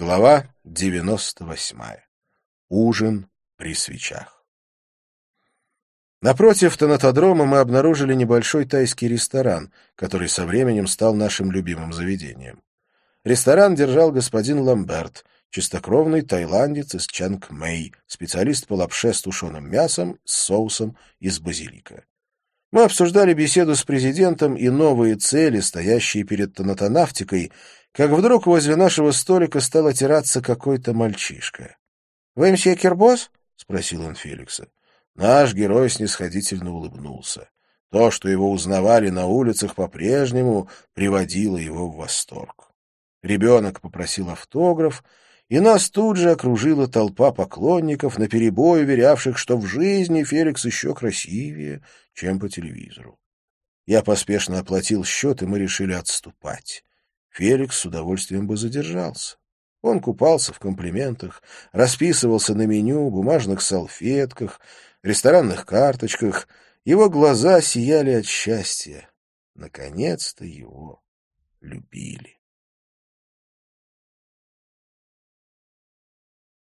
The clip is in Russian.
Глава 98. Ужин при свечах. Напротив тонатодрома мы обнаружили небольшой тайский ресторан, который со временем стал нашим любимым заведением. Ресторан держал господин Ламберт, чистокровный тайландец из Чанг-Мэй, специалист по лапше с тушеным мясом, с соусом из базилика. Мы обсуждали беседу с президентом и новые цели, стоящие перед тонатонавтикой, как вдруг возле нашего столика стал отираться какой-то мальчишка. — Вы мсье Кербос? — спросил он Феликса. Наш герой снисходительно улыбнулся. То, что его узнавали на улицах по-прежнему, приводило его в восторг. Ребенок попросил автограф, и нас тут же окружила толпа поклонников, наперебой уверявших, что в жизни Феликс еще красивее, чем по телевизору. Я поспешно оплатил счет, и мы решили отступать. Феликс с удовольствием бы задержался. Он купался в комплиментах, расписывался на меню, бумажных салфетках, ресторанных карточках. Его глаза сияли от счастья. Наконец-то его любили.